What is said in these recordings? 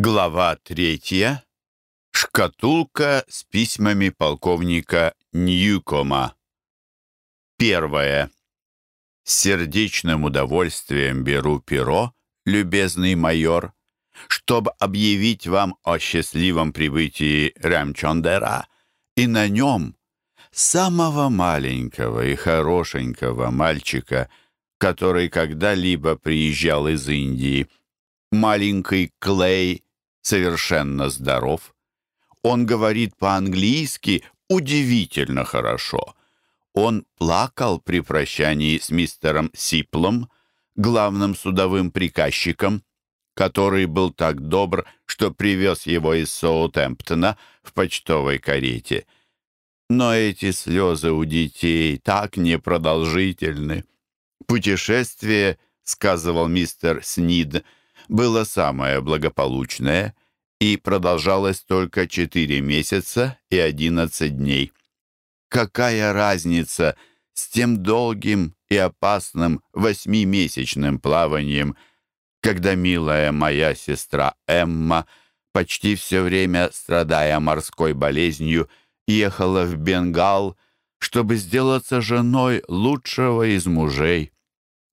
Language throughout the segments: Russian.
Глава третья. Шкатулка с письмами полковника Ньюкома. Первое. С сердечным удовольствием беру перо, любезный майор, чтобы объявить вам о счастливом прибытии Рамчондера, и на нем самого маленького и хорошенького мальчика, который когда-либо приезжал из Индии. Маленький Клей совершенно здоров. Он говорит по-английски удивительно хорошо. Он плакал при прощании с мистером Сиплом, главным судовым приказчиком, который был так добр, что привез его из Соутемптона в почтовой карете. Но эти слезы у детей так непродолжительны. Путешествие, сказывал мистер Снид, было самое благополучное и продолжалось только четыре месяца и одиннадцать дней. Какая разница с тем долгим и опасным восьмимесячным плаванием, когда милая моя сестра Эмма, почти все время страдая морской болезнью, ехала в Бенгал, чтобы сделаться женой лучшего из мужей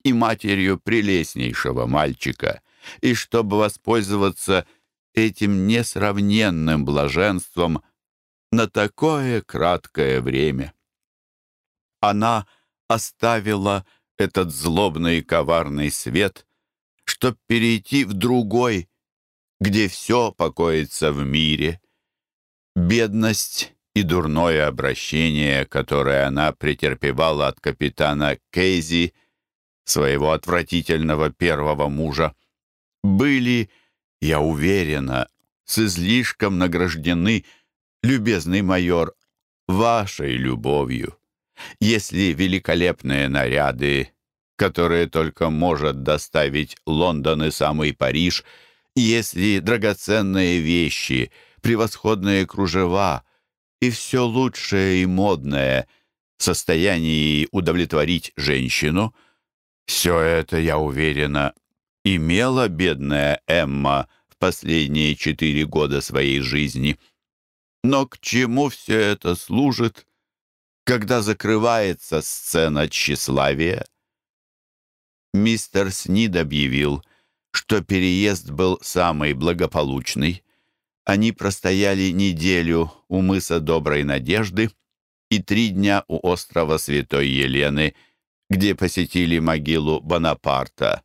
и матерью прелестнейшего мальчика, и чтобы воспользоваться этим несравненным блаженством на такое краткое время. Она оставила этот злобный и коварный свет, чтобы перейти в другой, где все покоится в мире. Бедность и дурное обращение, которое она претерпевала от капитана Кейзи, своего отвратительного первого мужа, были, я уверена, с излишком награждены, любезный майор, вашей любовью. Если великолепные наряды, которые только может доставить Лондон и самый Париж, если драгоценные вещи, превосходные кружева и все лучшее и модное в состоянии удовлетворить женщину, все это, я уверена, имела бедная Эмма в последние четыре года своей жизни. Но к чему все это служит, когда закрывается сцена тщеславия? Мистер Снид объявил, что переезд был самый благополучный. Они простояли неделю у мыса Доброй Надежды и три дня у острова Святой Елены, где посетили могилу Бонапарта —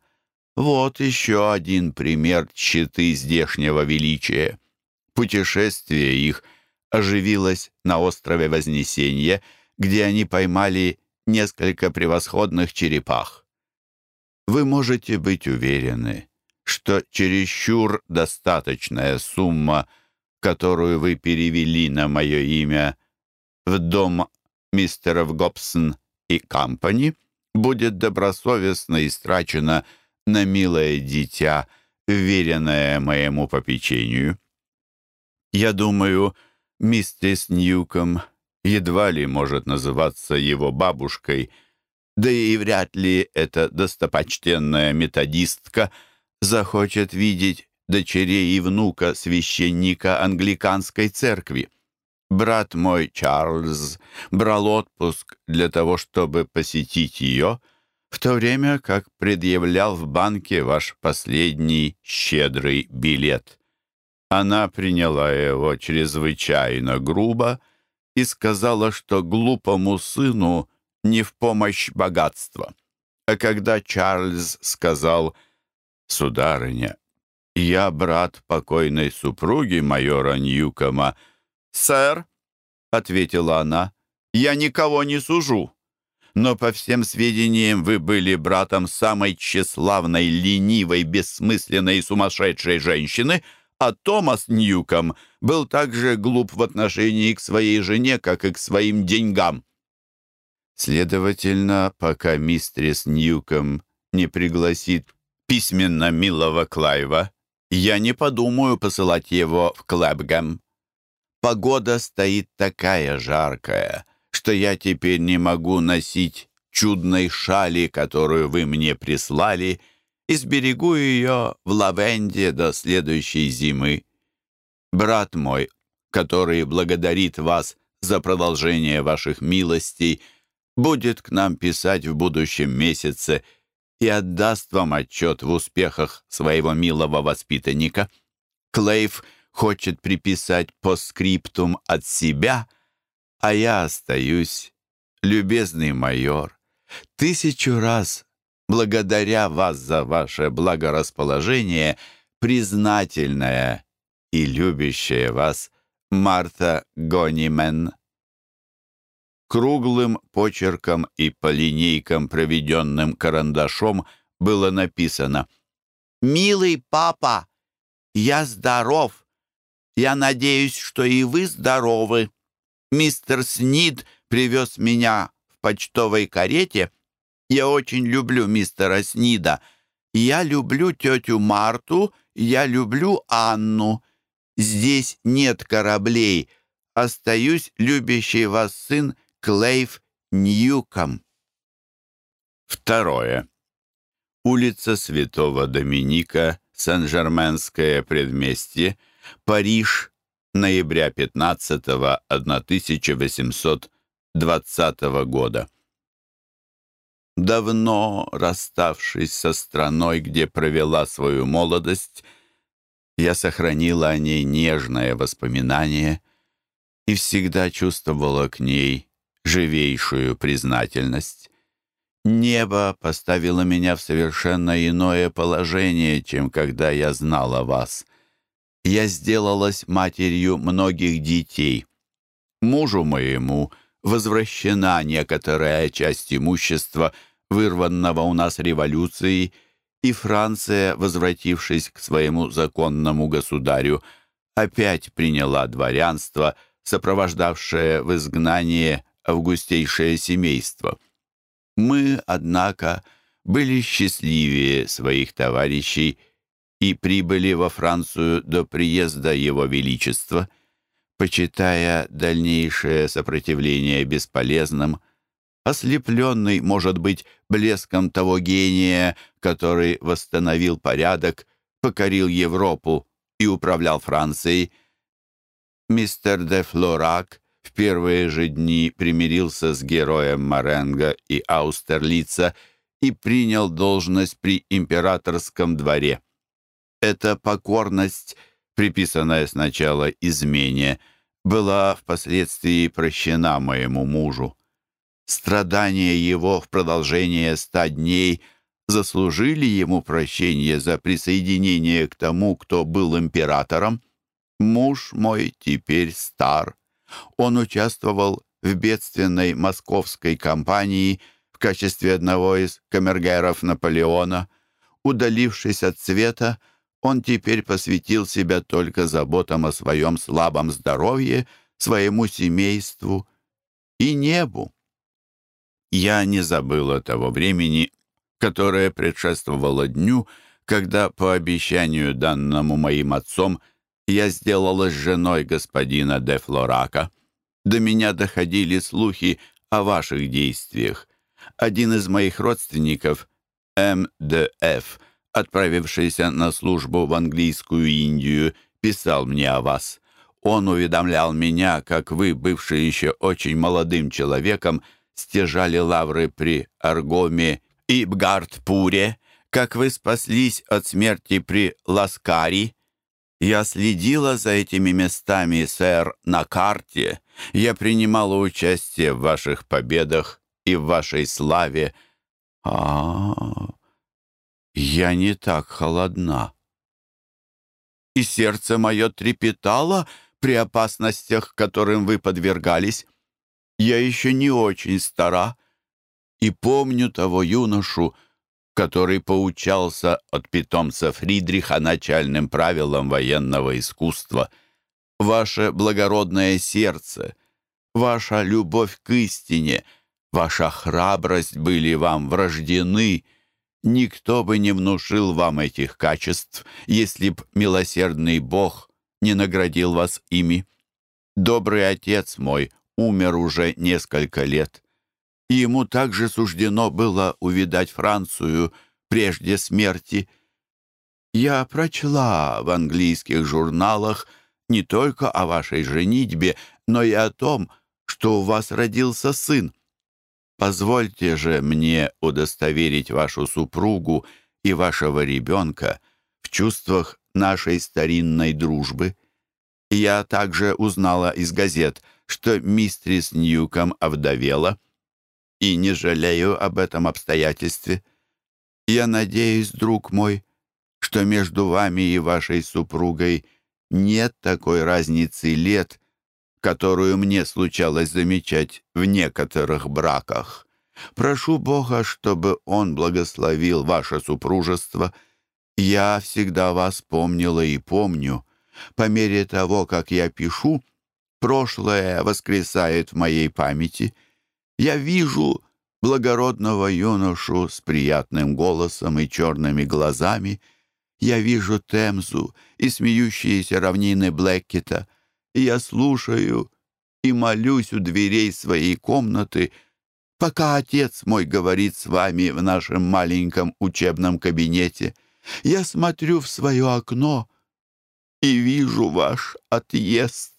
вот еще один пример читы здешнего величия. Путешествие их оживилось на острове Вознесения, где они поймали несколько превосходных черепах. Вы можете быть уверены, что чересчур достаточная сумма, которую вы перевели на мое имя в дом мистеров Гобсон и Компани, будет добросовестно истрачена на милое дитя, веренное моему попечению. Я думаю, миссис Ньюком едва ли может называться его бабушкой, да и вряд ли эта достопочтенная методистка захочет видеть дочерей и внука священника англиканской церкви. Брат мой Чарльз брал отпуск для того, чтобы посетить ее, в то время как предъявлял в банке ваш последний щедрый билет. Она приняла его чрезвычайно грубо и сказала, что глупому сыну не в помощь богатства. А когда Чарльз сказал, «Сударыня, я брат покойной супруги майора Ньюкома», «Сэр», — ответила она, — «я никого не сужу но, по всем сведениям, вы были братом самой тщеславной, ленивой, бессмысленной и сумасшедшей женщины, а Томас Ньюком был так же глуп в отношении к своей жене, как и к своим деньгам. Следовательно, пока мистрис Ньюком не пригласит письменно милого Клайва, я не подумаю посылать его в Клэбгэм. Погода стоит такая жаркая — что я теперь не могу носить чудной шали, которую вы мне прислали, и сберегу ее в лавенде до следующей зимы. Брат мой, который благодарит вас за продолжение ваших милостей, будет к нам писать в будущем месяце и отдаст вам отчет в успехах своего милого воспитанника. Клейв хочет приписать по скриптум от себя, а я остаюсь, любезный майор, тысячу раз благодаря вас за ваше благорасположение, признательная и любящая вас Марта Гонимен. Круглым почерком и по линейкам, проведенным карандашом, было написано «Милый папа, я здоров. Я надеюсь, что и вы здоровы. Мистер Снид привез меня в почтовой карете. Я очень люблю мистера Снида. Я люблю тетю Марту, я люблю Анну. Здесь нет кораблей. Остаюсь любящий вас сын Клейв Ньюком. Второе. Улица Святого Доминика, Сен-Жерменское предместье, Париж, ноября 15 1820 года. Давно расставшись со страной, где провела свою молодость, я сохранила о ней нежное воспоминание и всегда чувствовала к ней живейшую признательность. Небо поставило меня в совершенно иное положение, чем когда я знала вас. Я сделалась матерью многих детей. Мужу моему возвращена некоторая часть имущества, вырванного у нас революцией, и Франция, возвратившись к своему законному государю, опять приняла дворянство, сопровождавшее в изгнание августейшее семейство. Мы, однако, были счастливее своих товарищей и прибыли во Францию до приезда Его Величества, почитая дальнейшее сопротивление бесполезным, ослепленный, может быть, блеском того гения, который восстановил порядок, покорил Европу и управлял Францией. Мистер де Флорак в первые же дни примирился с героем Маренго и Аустерлица и принял должность при императорском дворе. Эта покорность, приписанная сначала измене, была впоследствии прощена моему мужу. Страдания его в продолжение ста дней заслужили ему прощение за присоединение к тому, кто был императором. Муж мой теперь стар. Он участвовал в бедственной московской кампании в качестве одного из камергеров Наполеона. Удалившись от света, он теперь посвятил себя только заботам о своем слабом здоровье, своему семейству и небу. Я не забыла того времени, которое предшествовало дню, когда, по обещанию данному моим отцом, я сделалась женой господина де Флорака. До меня доходили слухи о ваших действиях. Один из моих родственников, М.Д.Ф., отправившийся на службу в английскую Индию, писал мне о вас. Он уведомлял меня, как вы, бывший еще очень молодым человеком, стяжали лавры при Аргоме и Бгартпуре, как вы спаслись от смерти при Ласкари. Я следила за этими местами, сэр, на карте. Я принимала участие в ваших победах и в вашей славе. А, -а, -а я не так холодна. И сердце мое трепетало при опасностях, которым вы подвергались. Я еще не очень стара и помню того юношу, который поучался от питомца Фридриха начальным правилам военного искусства. Ваше благородное сердце, ваша любовь к истине, ваша храбрость были вам врождены. Никто бы не внушил вам этих качеств, если б милосердный Бог не наградил вас ими. Добрый отец мой умер уже несколько лет. Ему также суждено было увидать Францию, прежде смерти. Я прочла в английских журналах не только о вашей женитьбе, но и о том, что у вас родился сын. Позвольте же мне удостоверить вашу супругу и вашего ребенка в чувствах нашей старинной дружбы. Я также узнала из газет, что мистрис Ньюком овдовела, и не жалею об этом обстоятельстве. Я надеюсь, друг мой, что между вами и вашей супругой нет такой разницы лет, которую мне случалось замечать в некоторых браках. Прошу Бога, чтобы Он благословил ваше супружество. Я всегда вас помнила и помню. По мере того, как я пишу, прошлое воскресает в моей памяти. Я вижу благородного юношу с приятным голосом и черными глазами. Я вижу Темзу и смеющиеся равнины Блэккета. Я слушаю и молюсь у дверей своей комнаты, пока отец мой говорит с вами в нашем маленьком учебном кабинете. Я смотрю в свое окно и вижу ваш отъезд.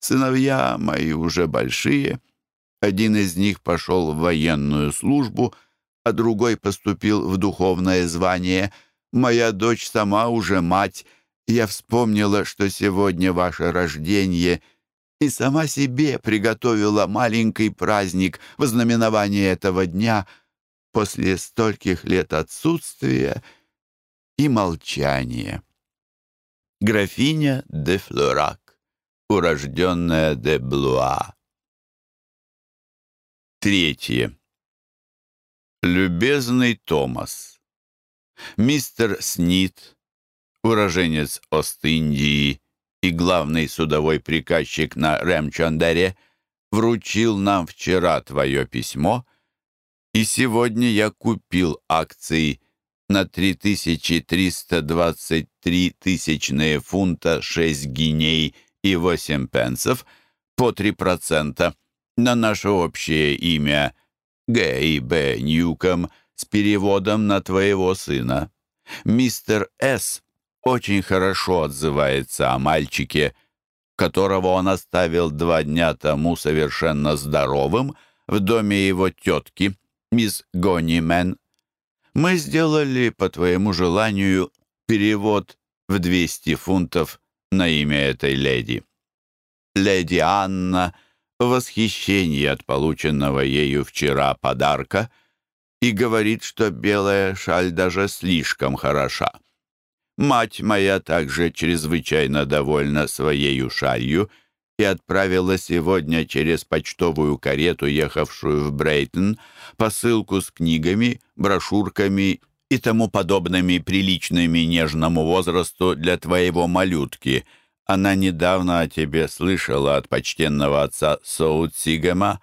Сыновья мои уже большие. Один из них пошел в военную службу, а другой поступил в духовное звание. Моя дочь сама уже мать. Я вспомнила, что сегодня ваше рождение — и сама себе приготовила маленький праздник в знаменование этого дня после стольких лет отсутствия и молчания. Графиня де Флорак, урожденная де Блуа. Третье. Любезный Томас. Мистер Снит, уроженец Ост-Индии, и главный судовой приказчик на Ремчандере, вручил нам вчера твое письмо, и сегодня я купил акции на 3323 тысячные фунта 6 гиней и 8 пенсов по 3% на наше общее имя Г. Б. Ньюком с переводом на твоего сына. Мистер С очень хорошо отзывается о мальчике, которого он оставил два дня тому совершенно здоровым в доме его тетки, мисс Гонимен. Мы сделали, по твоему желанию, перевод в 200 фунтов на имя этой леди. Леди Анна в восхищении от полученного ею вчера подарка и говорит, что белая шаль даже слишком хороша. Мать моя также чрезвычайно довольна своей шалью и отправила сегодня через почтовую карету, ехавшую в Брейтон, посылку с книгами, брошюрками и тому подобными приличными нежному возрасту для твоего малютки. Она недавно о тебе слышала от почтенного отца Соут Сигема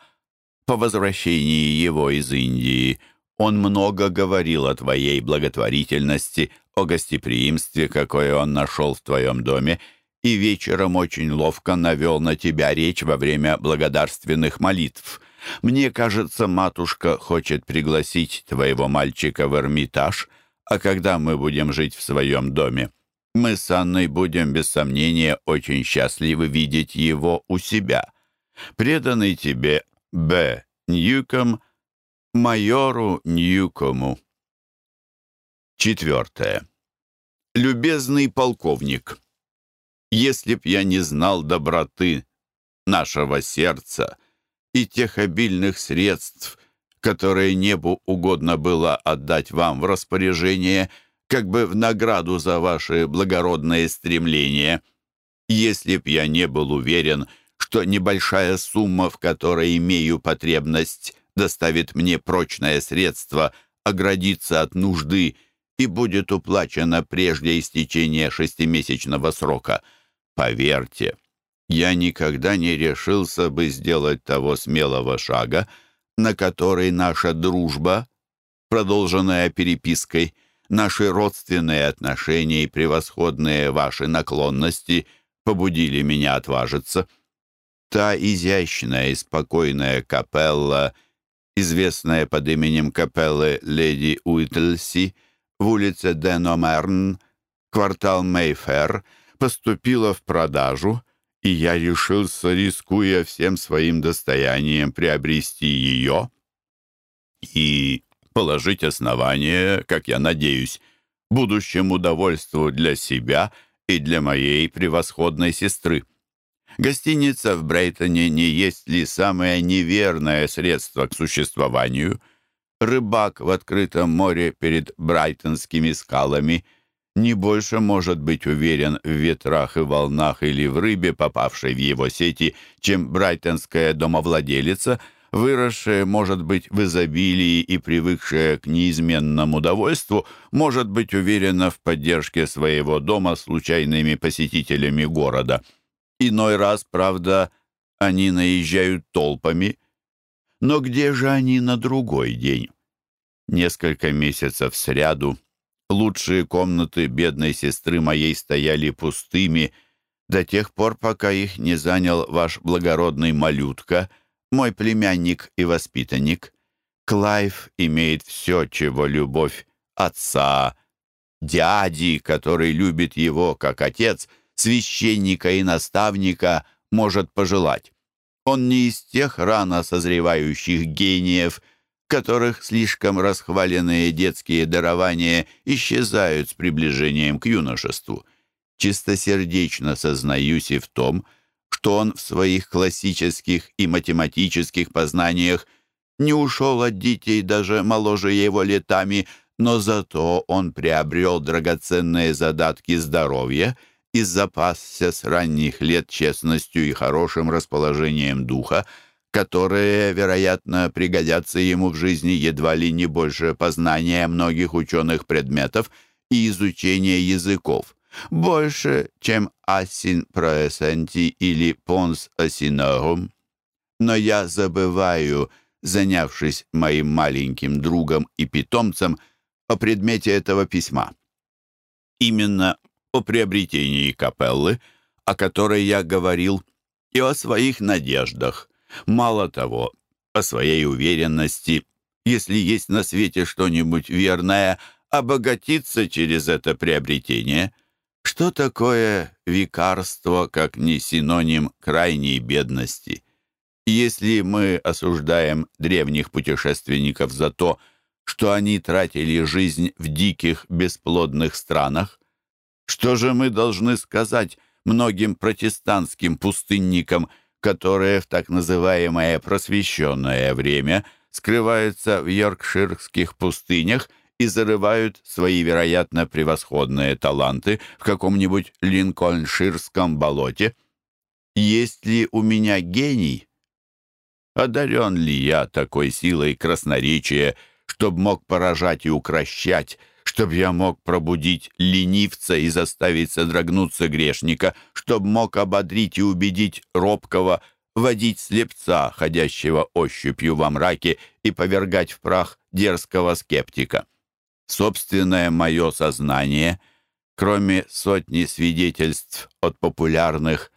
по возвращении его из Индии. Он много говорил о твоей благотворительности, о гостеприимстве, какое он нашел в твоем доме, и вечером очень ловко навел на тебя речь во время благодарственных молитв. Мне кажется, матушка хочет пригласить твоего мальчика в Эрмитаж, а когда мы будем жить в своем доме, мы с Анной будем, без сомнения, очень счастливы видеть его у себя. Преданный тебе Б. Ньюком, майору Ньюкому. Четвертое. Любезный полковник, если б я не знал доброты нашего сердца и тех обильных средств, которые небу угодно было отдать вам в распоряжение, как бы в награду за ваши благородные стремления, если б я не был уверен, что небольшая сумма, в которой имею потребность, доставит мне прочное средство оградиться от нужды и будет уплачена прежде истечения шестимесячного срока. Поверьте, я никогда не решился бы сделать того смелого шага, на который наша дружба, продолженная перепиской, наши родственные отношения и превосходные ваши наклонности побудили меня отважиться. Та изящная и спокойная капелла известная под именем капеллы леди Уитлси в улице Деномерн, квартал Мейфер, поступила в продажу, и я решился, рискуя всем своим достоянием, приобрести ее и положить основание, как я надеюсь, будущему удовольствию для себя и для моей превосходной сестры. Гостиница в Брейтоне не есть ли самое неверное средство к существованию? Рыбак в открытом море перед брайтонскими скалами не больше может быть уверен в ветрах и волнах или в рыбе, попавшей в его сети, чем брайтонская домовладелица, выросшая, может быть, в изобилии и привыкшая к неизменному довольству, может быть уверена в поддержке своего дома случайными посетителями города – Иной раз, правда, они наезжают толпами. Но где же они на другой день? Несколько месяцев сряду лучшие комнаты бедной сестры моей стояли пустыми до тех пор, пока их не занял ваш благородный малютка, мой племянник и воспитанник. Клайв имеет все, чего любовь отца, дяди, который любит его как отец — священника и наставника может пожелать. Он не из тех рано созревающих гениев, которых слишком расхваленные детские дарования исчезают с приближением к юношеству. Чистосердечно сознаюсь и в том, что он в своих классических и математических познаниях не ушел от детей даже моложе его летами, но зато он приобрел драгоценные задатки здоровья — и запасся с ранних лет честностью и хорошим расположением духа, которые, вероятно, пригодятся ему в жизни едва ли не больше познания многих ученых предметов и изучения языков, больше, чем асин проэсенти или понс асинорум. Но я забываю, занявшись моим маленьким другом и питомцем, о предмете этого письма. Именно о приобретении капеллы, о которой я говорил, и о своих надеждах. Мало того, о своей уверенности, если есть на свете что-нибудь верное, обогатиться через это приобретение. Что такое викарство, как не синоним крайней бедности? Если мы осуждаем древних путешественников за то, что они тратили жизнь в диких, бесплодных странах, что же мы должны сказать многим протестантским пустынникам, которые в так называемое просвещенное время скрываются в йоркширских пустынях и зарывают свои, вероятно, превосходные таланты в каком-нибудь линкольнширском болоте? Есть ли у меня гений? Одарен ли я такой силой красноречия, чтобы мог поражать и укращать, чтобы я мог пробудить ленивца и заставить содрогнуться грешника, чтобы мог ободрить и убедить робкого, водить слепца, ходящего ощупью во мраке, и повергать в прах дерзкого скептика. Собственное мое сознание, кроме сотни свидетельств от популярных,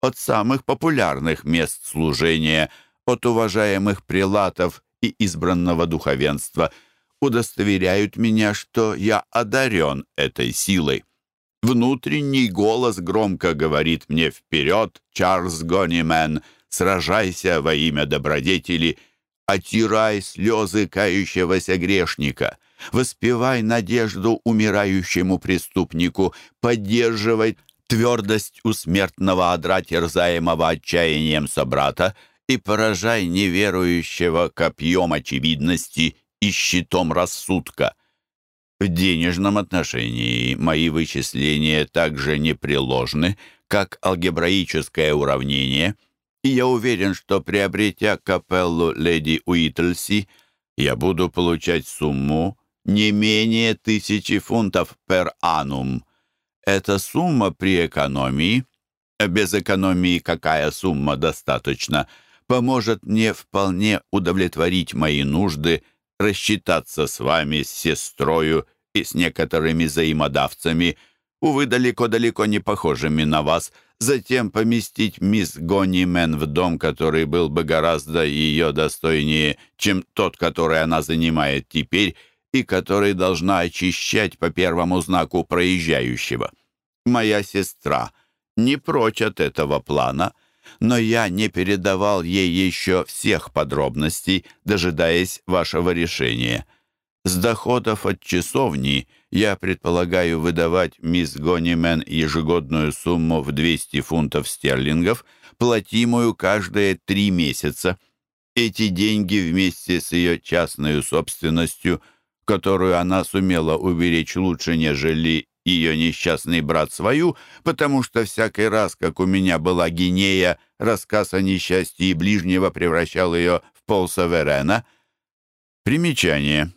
от самых популярных мест служения, от уважаемых прелатов и избранного духовенства — удостоверяют меня, что я одарен этой силой. Внутренний голос громко говорит мне «Вперед, Чарльз Гонимен, сражайся во имя добродетели, отирай слезы кающегося грешника, воспевай надежду умирающему преступнику, поддерживай твердость у смертного одра, терзаемого отчаянием собрата, и поражай неверующего копьем очевидности и щитом рассудка. В денежном отношении мои вычисления также непреложны, как алгебраическое уравнение, и я уверен, что, приобретя капеллу леди Уитлси, я буду получать сумму не менее тысячи фунтов пер анум. Эта сумма при экономии, без экономии какая сумма достаточно, поможет мне вполне удовлетворить мои нужды рассчитаться с вами, с сестрою и с некоторыми взаимодавцами, увы, далеко-далеко не похожими на вас, затем поместить мисс Гонимен в дом, который был бы гораздо ее достойнее, чем тот, который она занимает теперь, и который должна очищать по первому знаку проезжающего. Моя сестра не прочь от этого плана, но я не передавал ей еще всех подробностей, дожидаясь вашего решения. С доходов от часовни я предполагаю выдавать мисс Гонимен ежегодную сумму в 200 фунтов стерлингов, платимую каждые три месяца. Эти деньги вместе с ее частной собственностью, которую она сумела уберечь лучше, нежели ее несчастный брат свою, потому что всякий раз, как у меня была Гинея, рассказ о несчастье ближнего превращал ее в полсаверена. Примечание.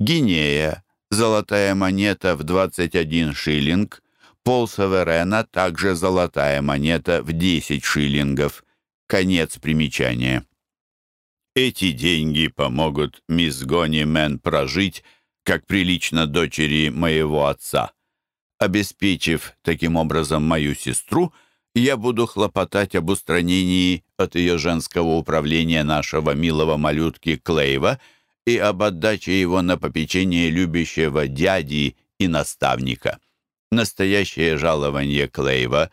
Гинея. Золотая монета в 21 шиллинг. Полсаверена. Также золотая монета в 10 шиллингов. Конец примечания. Эти деньги помогут мисс Гони Мэн прожить, как прилично дочери моего отца. Обеспечив таким образом мою сестру, я буду хлопотать об устранении от ее женского управления нашего милого малютки Клейва и об отдаче его на попечение любящего дяди и наставника. Настоящее жалование Клейва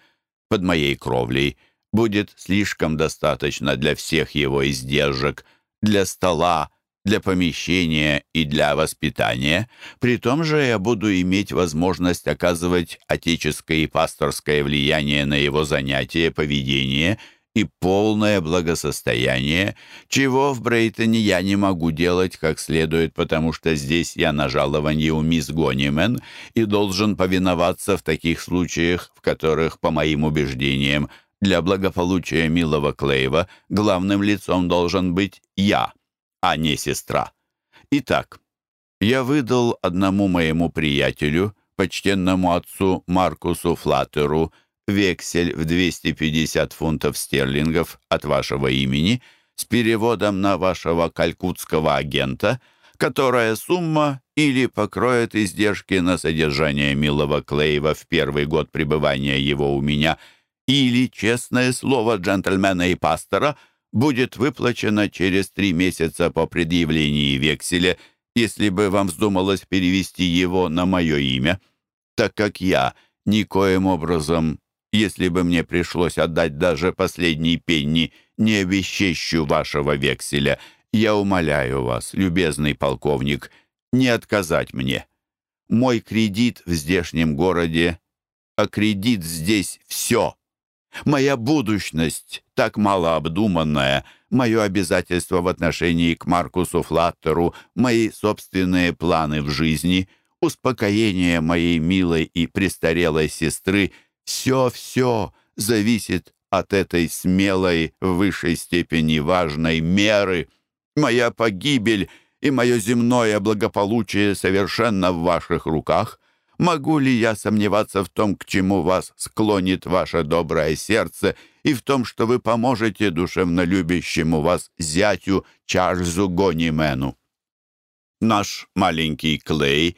под моей кровлей будет слишком достаточно для всех его издержек, для стола, для помещения и для воспитания. При том же я буду иметь возможность оказывать отеческое и пасторское влияние на его занятия, поведение и полное благосостояние, чего в Брейтоне я не могу делать как следует, потому что здесь я на жаловании у мисс Гонимен и должен повиноваться в таких случаях, в которых, по моим убеждениям, для благополучия милого Клейва главным лицом должен быть я а не сестра. Итак, я выдал одному моему приятелю, почтенному отцу Маркусу Флаттеру, вексель в 250 фунтов стерлингов от вашего имени с переводом на вашего калькутского агента, которая сумма или покроет издержки на содержание милого Клейва в первый год пребывания его у меня, или, честное слово джентльмена и пастора — будет выплачено через три месяца по предъявлении векселя, если бы вам вздумалось перевести его на мое имя, так как я никоим образом, если бы мне пришлось отдать даже последний пенни, не обещещу вашего векселя, я умоляю вас, любезный полковник, не отказать мне. Мой кредит в здешнем городе, а кредит здесь все. Моя будущность, так мало обдуманная, мое обязательство в отношении к Маркусу Флаттеру, мои собственные планы в жизни, успокоение моей милой и престарелой сестры — все-все зависит от этой смелой, в высшей степени важной меры. Моя погибель и мое земное благополучие совершенно в ваших руках — Могу ли я сомневаться в том, к чему вас склонит ваше доброе сердце, и в том, что вы поможете душевно любящему вас зятю Чарльзу Гонимену? Наш маленький Клей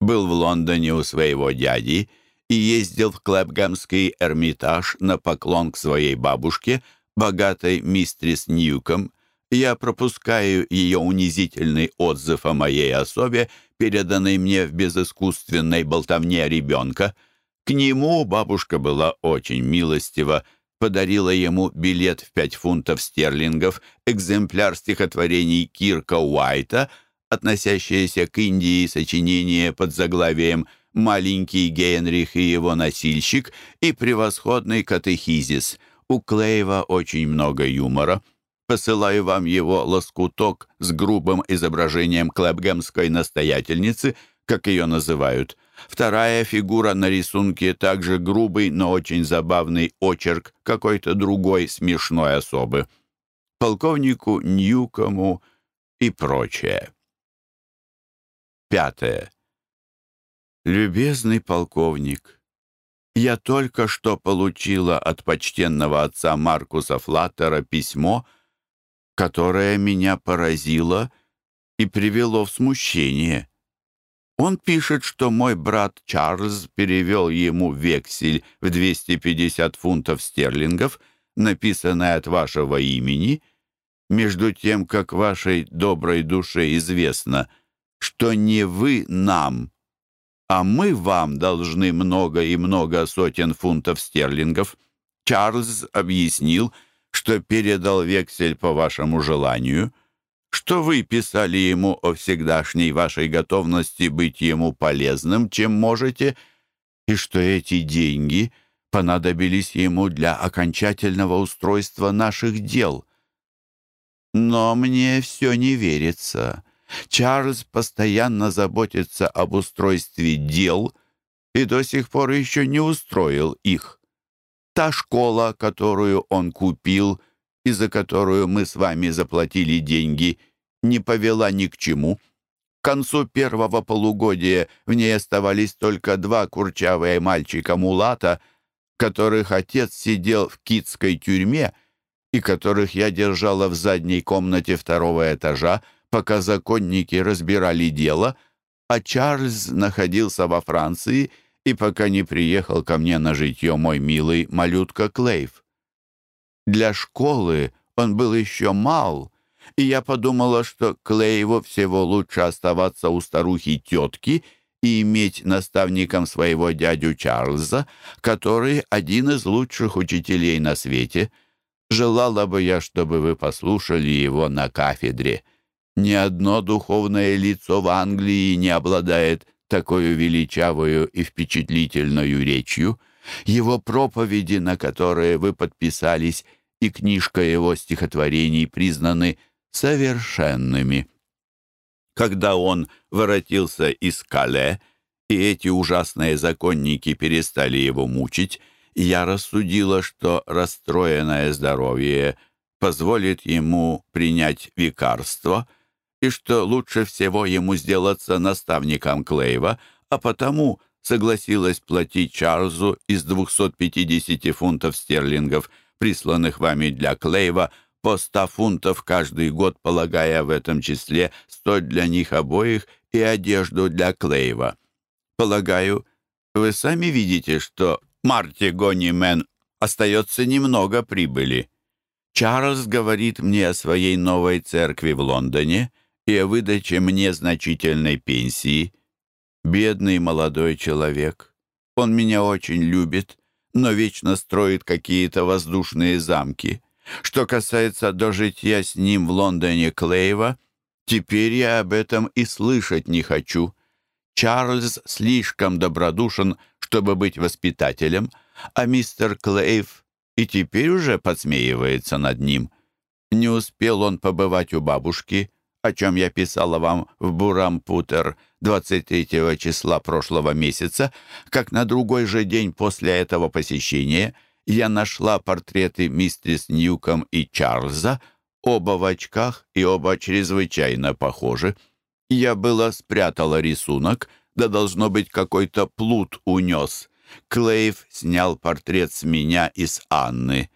был в Лондоне у своего дяди и ездил в Клэпгамский Эрмитаж на поклон к своей бабушке, богатой мистрис Ньюком. Я пропускаю ее унизительный отзыв о моей особе переданный мне в безыскусственной болтовне ребенка. К нему бабушка была очень милостива, подарила ему билет в пять фунтов стерлингов, экземпляр стихотворений Кирка Уайта, относящееся к Индии сочинение под заглавием «Маленький Генрих и его носильщик» и превосходный катехизис. У Клейва очень много юмора — Посылаю вам его лоскуток с грубым изображением клэбгемской настоятельницы, как ее называют. Вторая фигура на рисунке также грубый, но очень забавный очерк какой-то другой смешной особы. Полковнику Ньюкому и прочее. Пятое. Любезный полковник, я только что получила от почтенного отца Маркуса Флаттера письмо — которое меня поразило и привело в смущение. Он пишет, что мой брат Чарльз перевел ему вексель в 250 фунтов стерлингов, написанный от вашего имени, между тем, как вашей доброй душе известно, что не вы нам, а мы вам должны много и много сотен фунтов стерлингов. Чарльз объяснил, что передал вексель по вашему желанию, что вы писали ему о всегдашней вашей готовности быть ему полезным, чем можете, и что эти деньги понадобились ему для окончательного устройства наших дел. Но мне все не верится. Чарльз постоянно заботится об устройстве дел и до сих пор еще не устроил их. Та школа, которую он купил и за которую мы с вами заплатили деньги, не повела ни к чему. К концу первого полугодия в ней оставались только два курчавые мальчика Мулата, которых отец сидел в китской тюрьме и которых я держала в задней комнате второго этажа, пока законники разбирали дело, а Чарльз находился во Франции и пока не приехал ко мне на житье мой милый малютка Клейв. Для школы он был еще мал, и я подумала, что Клейву всего лучше оставаться у старухи-тетки и иметь наставником своего дядю Чарльза, который один из лучших учителей на свете. Желала бы я, чтобы вы послушали его на кафедре. Ни одно духовное лицо в Англии не обладает такой величавую и впечатлительную речью. Его проповеди, на которые вы подписались, и книжка его стихотворений признаны совершенными. Когда он воротился из Кале, и эти ужасные законники перестали его мучить, я рассудила, что расстроенное здоровье позволит ему принять викарство — и что лучше всего ему сделаться наставником Клейва, а потому согласилась платить Чарльзу из 250 фунтов стерлингов, присланных вами для Клейва, по 100 фунтов каждый год, полагая в этом числе стоить для них обоих и одежду для Клейва. Полагаю, вы сами видите, что Марти Гонимен остается немного прибыли. Чарльз говорит мне о своей новой церкви в Лондоне и о выдаче мне значительной пенсии. Бедный молодой человек. Он меня очень любит, но вечно строит какие-то воздушные замки. Что касается дожития с ним в Лондоне Клейва, теперь я об этом и слышать не хочу. Чарльз слишком добродушен, чтобы быть воспитателем, а мистер Клейв и теперь уже подсмеивается над ним. Не успел он побывать у бабушки, о чем я писала вам в Бурампутер 23 числа прошлого месяца, как на другой же день после этого посещения я нашла портреты мистерс Ньюком и Чарльза, оба в очках и оба чрезвычайно похожи. Я было спрятала рисунок, да должно быть какой-то плут унес. Клейв снял портрет с меня и с Анны.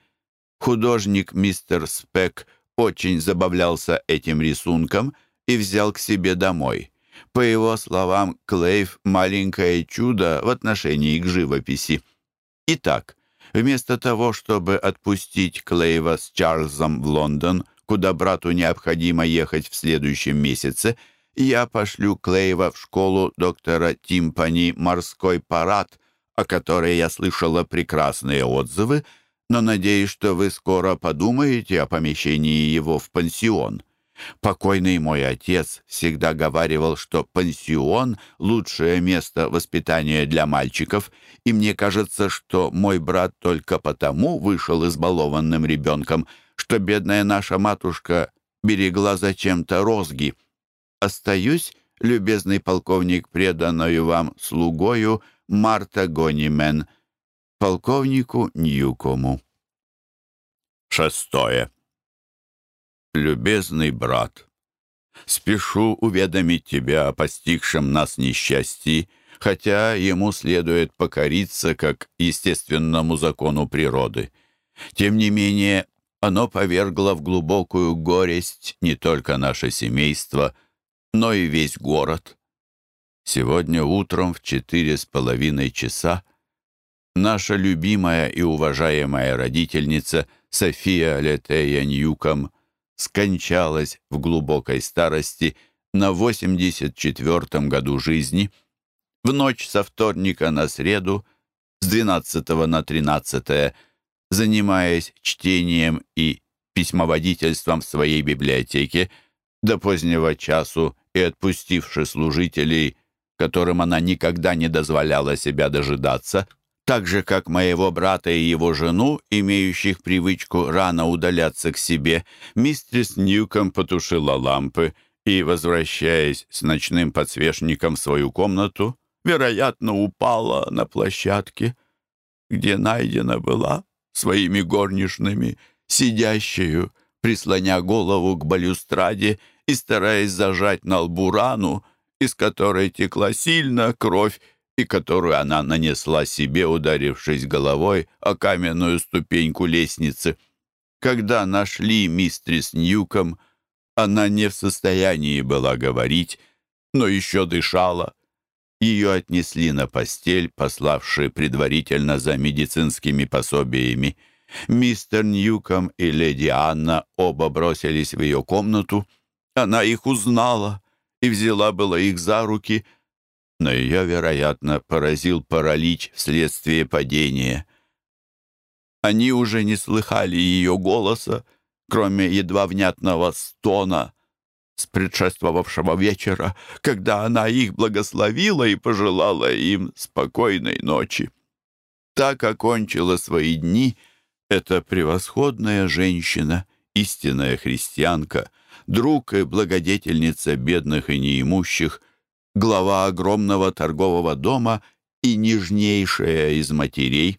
Художник мистер Спек очень забавлялся этим рисунком и взял к себе домой. По его словам, Клейв — маленькое чудо в отношении к живописи. Итак, вместо того, чтобы отпустить Клейва с Чарльзом в Лондон, куда брату необходимо ехать в следующем месяце, я пошлю Клейва в школу доктора Тимпани «Морской парад», о которой я слышала прекрасные отзывы, но надеюсь, что вы скоро подумаете о помещении его в пансион. Покойный мой отец всегда говаривал, что пансион — лучшее место воспитания для мальчиков, и мне кажется, что мой брат только потому вышел избалованным ребенком, что бедная наша матушка берегла зачем-то розги. Остаюсь, любезный полковник, преданную вам слугою Марта Гонимен — полковнику Ньюкому. Шестое. Любезный брат, спешу уведомить тебя о постигшем нас несчастье, хотя ему следует покориться как естественному закону природы. Тем не менее, оно повергло в глубокую горесть не только наше семейство, но и весь город. Сегодня утром в четыре с половиной часа наша любимая и уважаемая родительница София Летея Ньюком скончалась в глубокой старости на 84-м году жизни. В ночь со вторника на среду, с 12 на 13 занимаясь чтением и письмоводительством в своей библиотеке до позднего часу и отпустивши служителей, которым она никогда не дозволяла себя дожидаться, так же, как моего брата и его жену, имеющих привычку рано удаляться к себе, мистерс Ньюком потушила лампы и, возвращаясь с ночным подсвечником в свою комнату, вероятно, упала на площадке, где найдена была своими горничными, сидящую, прислоня голову к балюстраде и стараясь зажать на лбу рану, из которой текла сильно кровь, и которую она нанесла себе, ударившись головой о каменную ступеньку лестницы. Когда нашли мистрис Ньюком, она не в состоянии была говорить, но еще дышала. Ее отнесли на постель, пославши предварительно за медицинскими пособиями. Мистер Ньюком и леди Анна оба бросились в ее комнату. Она их узнала и взяла было их за руки — но ее, вероятно, поразил паралич вследствие падения. Они уже не слыхали ее голоса, кроме едва внятного стона с предшествовавшего вечера, когда она их благословила и пожелала им спокойной ночи. Так окончила свои дни эта превосходная женщина, истинная христианка, друг и благодетельница бедных и неимущих — глава огромного торгового дома и нежнейшая из матерей.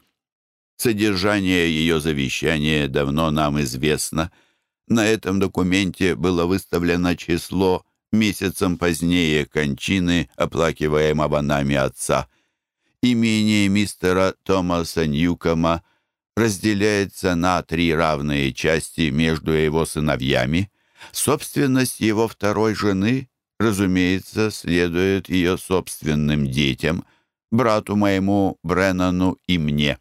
Содержание ее завещания давно нам известно. На этом документе было выставлено число месяцем позднее кончины, оплакиваемого нами отца. Имение мистера Томаса Ньюкома разделяется на три равные части между его сыновьями. Собственность его второй жены разумеется, следует ее собственным детям, брату моему Бреннану и мне.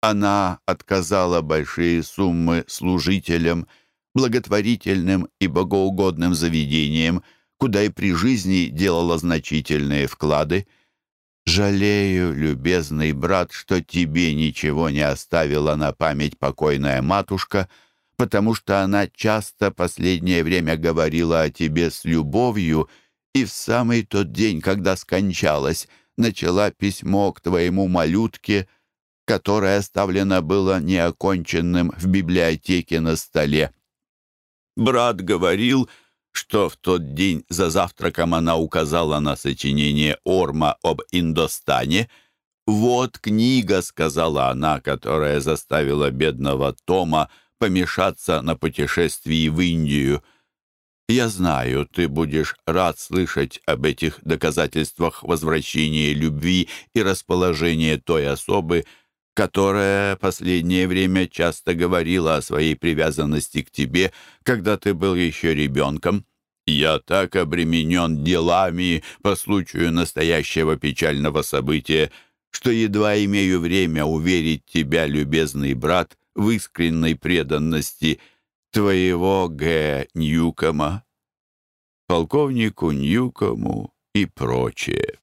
Она отказала большие суммы служителям, благотворительным и богоугодным заведениям, куда и при жизни делала значительные вклады. «Жалею, любезный брат, что тебе ничего не оставила на память покойная матушка», потому что она часто последнее время говорила о тебе с любовью и в самый тот день, когда скончалась, начала письмо к твоему малютке, которое оставлено было неоконченным в библиотеке на столе. Брат говорил, что в тот день за завтраком она указала на сочинение Орма об Индостане. «Вот книга», — сказала она, которая заставила бедного Тома помешаться на путешествии в Индию. Я знаю, ты будешь рад слышать об этих доказательствах возвращения любви и расположения той особы, которая последнее время часто говорила о своей привязанности к тебе, когда ты был еще ребенком. Я так обременен делами по случаю настоящего печального события, что едва имею время уверить тебя, любезный брат, в искренней преданности твоего Г. Ньюкома, полковнику Ньюкому и прочее.